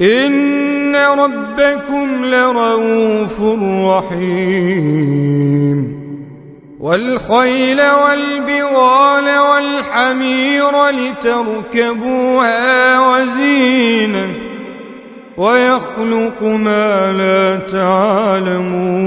إن ربكم لرؤوف رحيم والخيل والبغال والحمير لتركبوها وزينه ويخلق ما لا تعلمون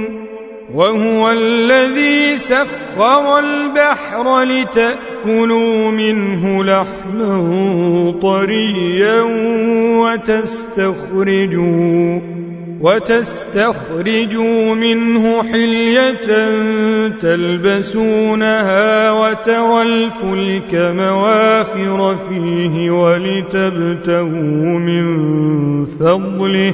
وهو الذي سخر البحر لتأكلوا منه لحما طريا وتستخرجوا وتستخرجوا منه حلية تلبسونها وترى الفلك مواخر فيه ولتبتغوا من فضله.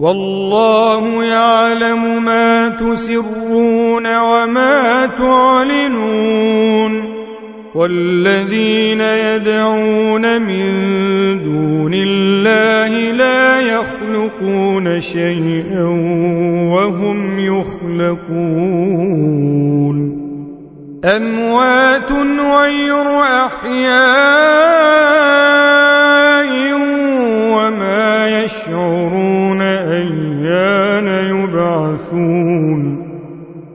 والله يعلم ما تسرون وما تعلنون والذين يدعون من دون الله لا يخلقون شيئا وهم يخلقون أموات غير أحياء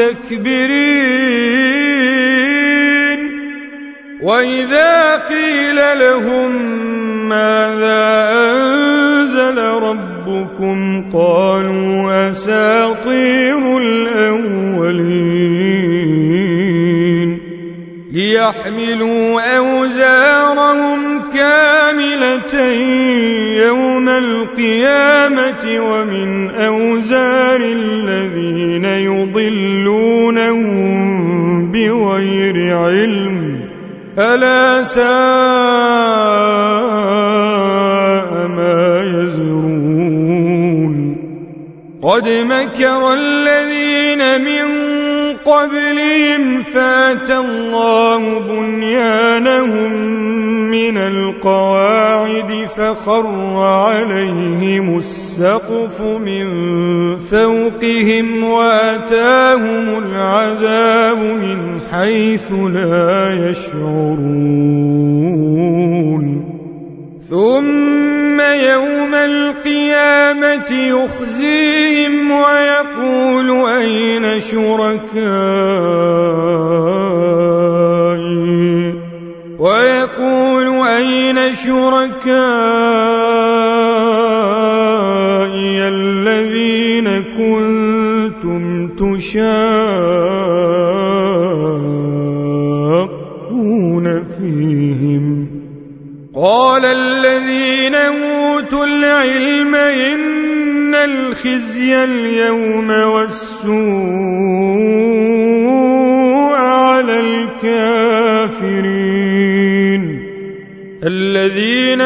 المستكبرين وإذا قيل لهم ماذا أنزل ربكم قالوا أساطير الأولين. ليحملوا أوزارهم كاملة يوم القيامة ومن أوزار ألا ساء ما يزرون. قد مكر الذين من قبلهم فاتى الله بنيانهم من القواعد فخر عليهم السقف من فوقهم وأتاهم العذاب من حيث لا يشعرون. ثم يوم القيامة يخزيهم ويقول أين شركائي شركائي الذين كنتم تشاقون فيهم. قال الذين أوتوا العلم إن الخزي اليوم والسوء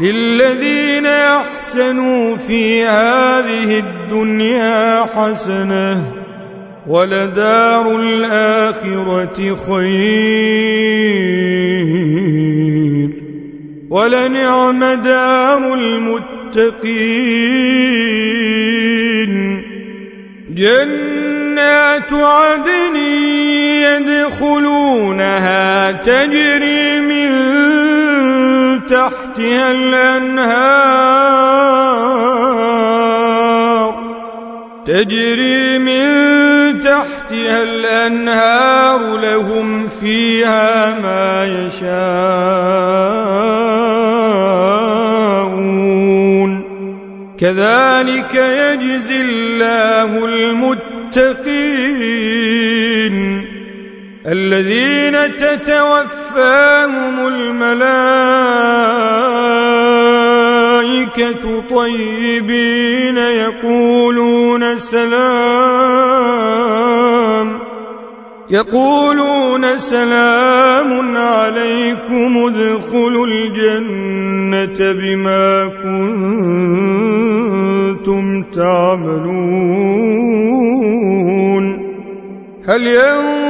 للذين أحسنوا في هذه الدنيا حسنة ولدار الآخرة خير. ولنعم دار المتقين. جنات عدن يدخلونها تجري من تحتها الأنهار تجري من تحتها الأنهار لهم فيها ما يشاءون كذلك يجزي الله المتقين الذين تتوفاهم الملائكة طيبين يقولون سلام يقولون سلام عليكم ادخلوا الجنة بما كنتم تعملون. هل ينظرون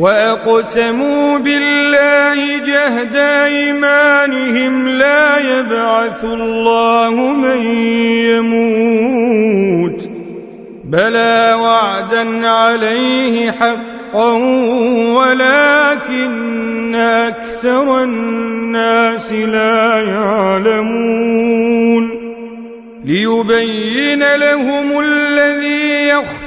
وأقسموا بالله جهد أيمانهم لا يبعث الله من يموت بلى وعدا عليه حقا ولكن أكثر الناس لا يعلمون ليبين لهم الذي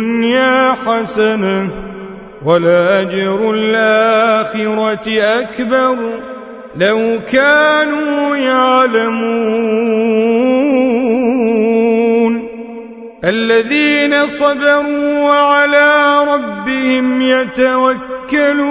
الدنيا حسنة ولأجر الآخرة أكبر لو كانوا يعلمون. الذين صبروا وعلى ربهم يتوكلون.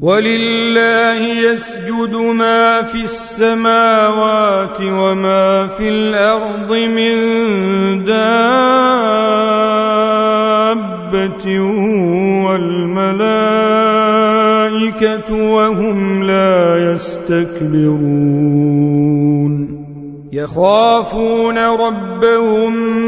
ولله يسجد ما في السماوات وما في الأرض من دابة والملائكة وهم لا يستكبرون. يخافون ربهم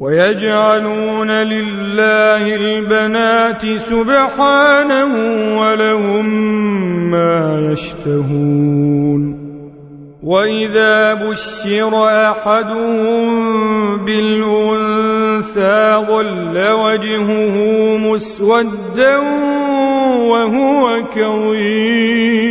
ويجعلون لله البنات سبحانه ولهم ما يشتهون وإذا بشر أحدهم بالأنثى ظل وجهه مسودا وهو كظيم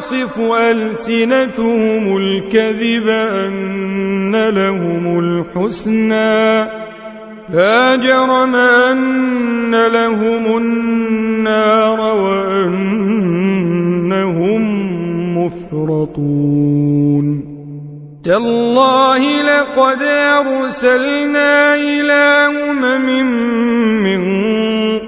وتصف ألسنتهم الكذب أن لهم الحسنى. لا جرم أن لهم النار وأنهم مفرطون. تالله لقد أرسلنا إلى أمم من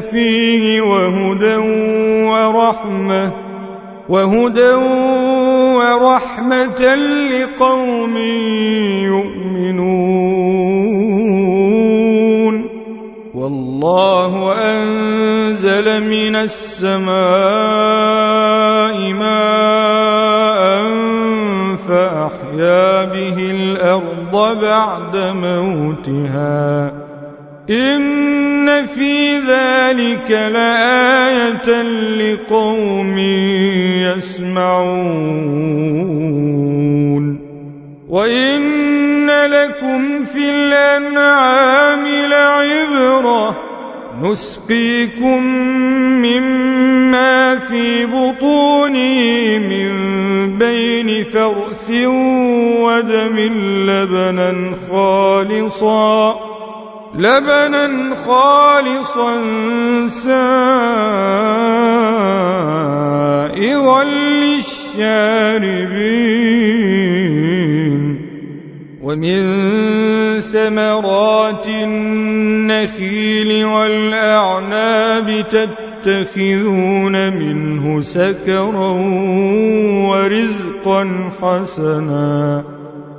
فيه وهدى ورحمة وهدى ورحمة لقوم يؤمنون. والله أنزل من السماء ماء فأحيا به الأرض بعد موتها. إن في ذلك لآية لقوم يسمعون وإن لكم في الأنعام لعبرة نسقيكم مما في بطونه من بين فرث ودم لبنا خالصا لبنا خالصا سائغا للشاربين. ومن ثمرات النخيل والأعناب تتخذون منه سكرا ورزقا حسنا.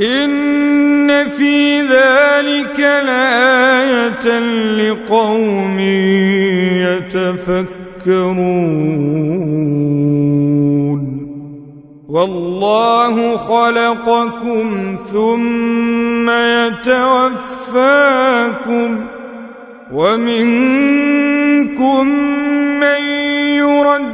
إن في ذلك لآية لقوم يتفكرون والله خلقكم ثم يتوفاكم ومنكم من يرد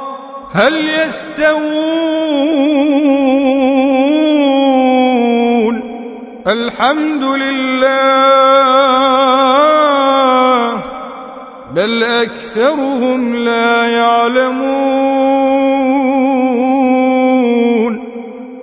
هل يستوون؟ الحمد لله بل أكثرهم لا يعلمون.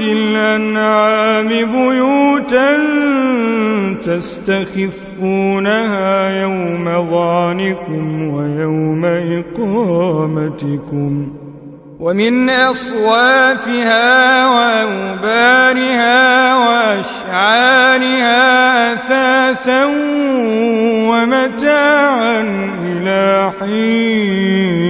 الأنعام بيوتا تستخفونها يوم ظعنكم ويوم إقامتكم ومن أصوافها وأوبارها وأشعارها أثاثا ومتاعا إلى حين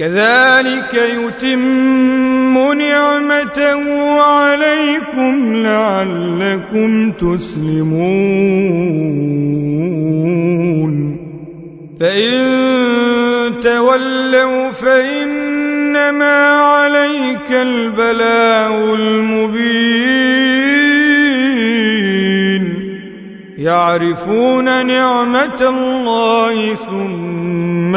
كذلك يتم نعمته عليكم لعلكم تسلمون. فإن تولوا فإنما البلاء المبين. يعرفون نعمة الله ثم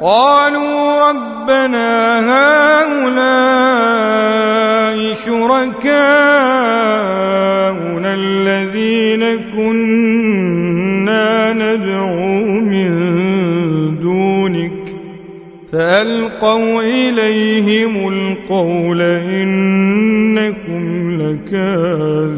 قالوا ربنا هؤلاء شركاؤنا الذين كنا ندعو من دونك فألقوا إليهم القول إنكم لكاذبون.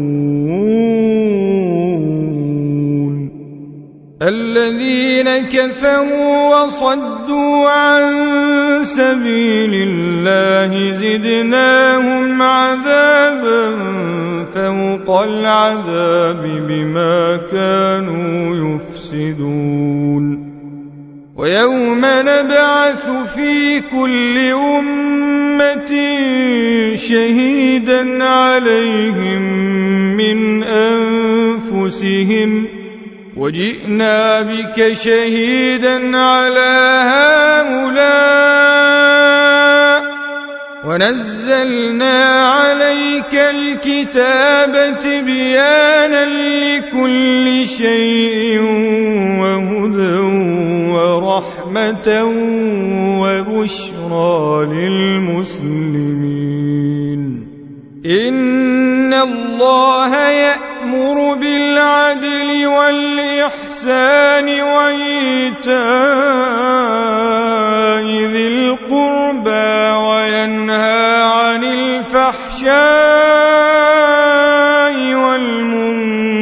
الذين كفروا وصدوا عن سبيل الله زدناهم عذابا فوق العذاب بما كانوا يفسدون. ويوم نبعث في كل أمة شهيدا عليهم من أنفسهم وجئنا بك شهيدا على هؤلاء ونزلنا عليك الكتاب تبيانا لكل شيء وهدى ورحمة وبشرى للمسلمين. إن الله يأمر بالعدل والإحسان وإيتاء ذي القربى وينهى عن الفحشاء والمنكر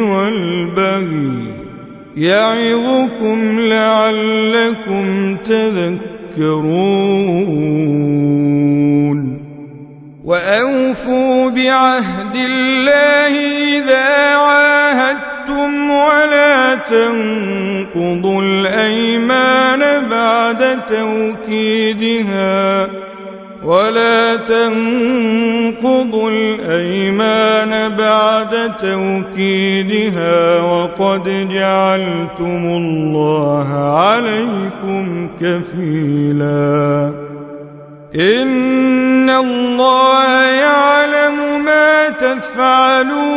والبغي يعظكم لعلكم تذكرون تنقضوا الأيمان بعد توكيدها ولا تنقضوا الأيمان بعد توكيدها وقد جعلتم الله عليكم كفيلا. إن الله يعلم ما تفعلون.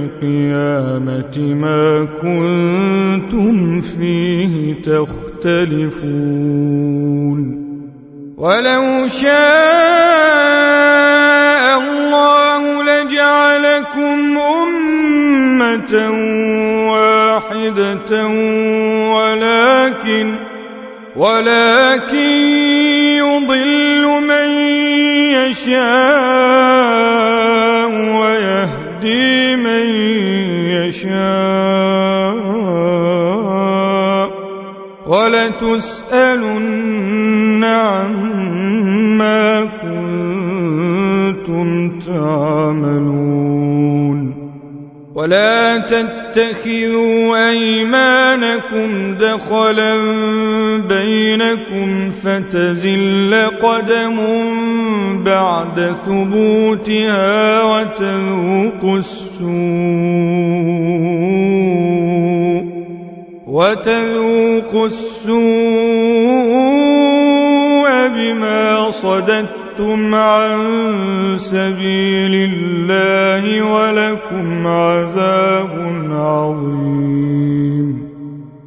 القيامة ما كنتم فيه تختلفون ولو شاء الله لجعلكم أمة واحدة ولكن ولكن يضل من يشاء. ولتسألن عما كنتم تعملون ولا تتخذوا أيمانكم دخلا بينكم فتزل قدم بعد ثبوتها وتذوقوا السوء وتذوقوا السوء بما صددتم عن سبيل الله ولكم عذاب عظيم.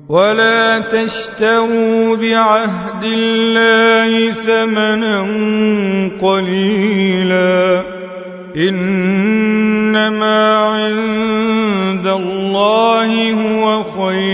ولا تشتروا بعهد الله ثمنا قليلا. إنما عند الله هو خير.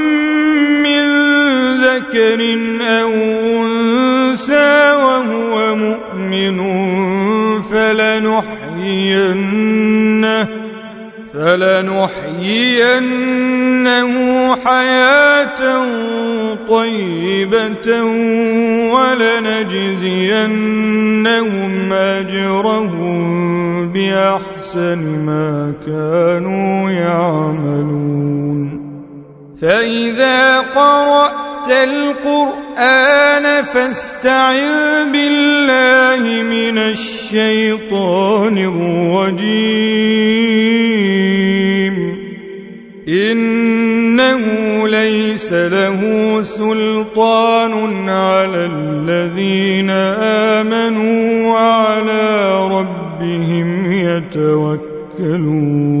ذكر أو أنثى وهو مؤمن فلنحيينه فلنحيينه حياة طيبة ولنجزينهم أجرهم بأحسن ما كانوا يعملون. فإذا قرأت القرآن فاستعذ بالله من الشيطان الرجيم إنه ليس له سلطان على الذين آمنوا وعلى ربهم يتوكلون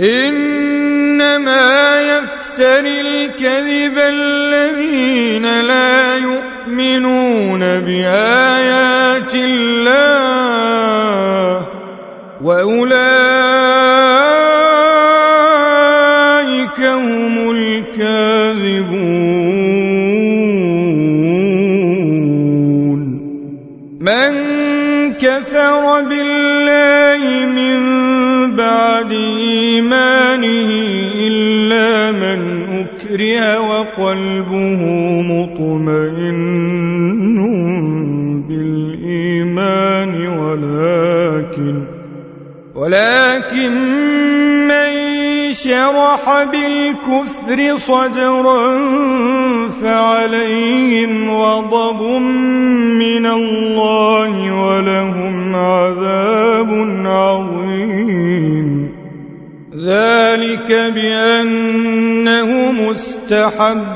إنما يفتري الكذب الذين لا يؤمنون بآيات قلبه مطمئن بالإيمان ولكن ولكن من شرح بالكفر صدرا فعليهم غضب من الله ولهم عذاب عظيم. ذلك بأنه مستحب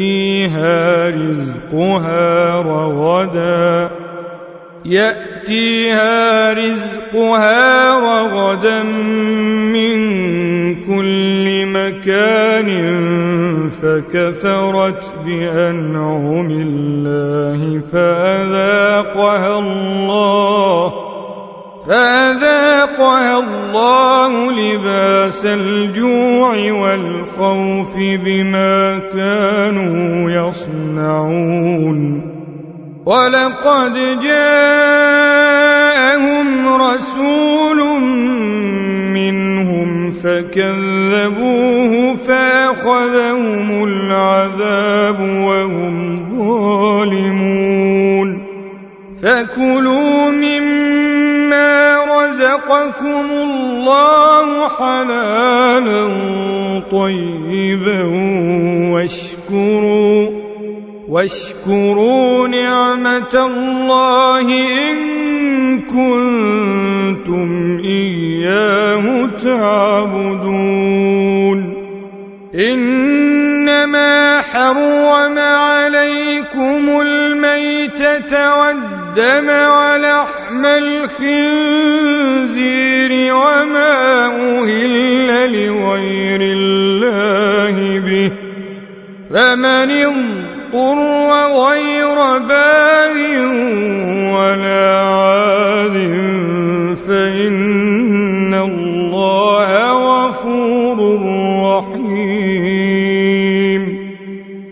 يأتيها رزقها رغدا. يأتيها رزقها رغدا من كل مكان فكفرت بأنعم الله فأذاقها الله فأذاقها الله لباس الجوع والخوف بما كانوا يصنعون. ولقد جاءهم رسول منهم فكذبوه فأخذهم العذاب وهم ظالمون. فكلوا مما رزقكم الله حلالا طيبا واشكروا واشكروا نعمة الله إن كنتم إياه تعبدون. إنما حرم عليكم الميتة والدم ولحم الخنزير وما أهل لغير الله به فمن اضطر غير باغ ولا عاد فإن الله غفور رحيم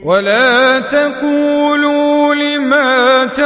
ولا لما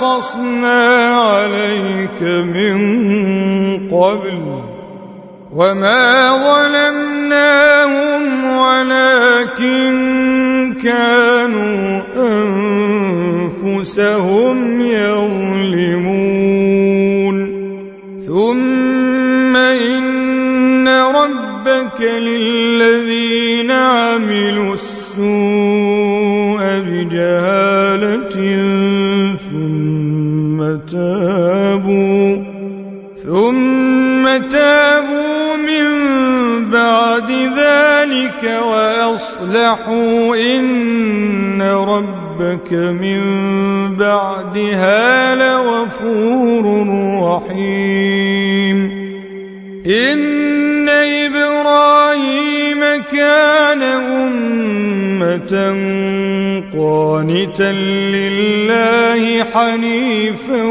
قصصنا عليك من قبل وما ظلمناهم ولكن كانوا أنفسهم وأصلحوا إن ربك من بعدها لغفور رحيم إن إبراهيم كان أمة قانتا لله حنيفا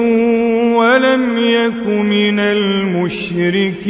ولم يك من المشركين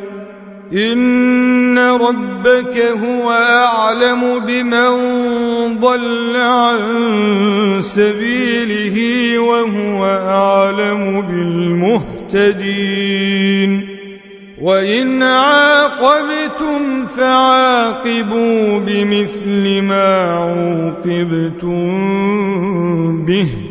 إن ربك هو أعلم بمن ضل عن سبيله وهو أعلم بالمهتدين وإن عاقبتم فعاقبوا بمثل ما عوقبتم به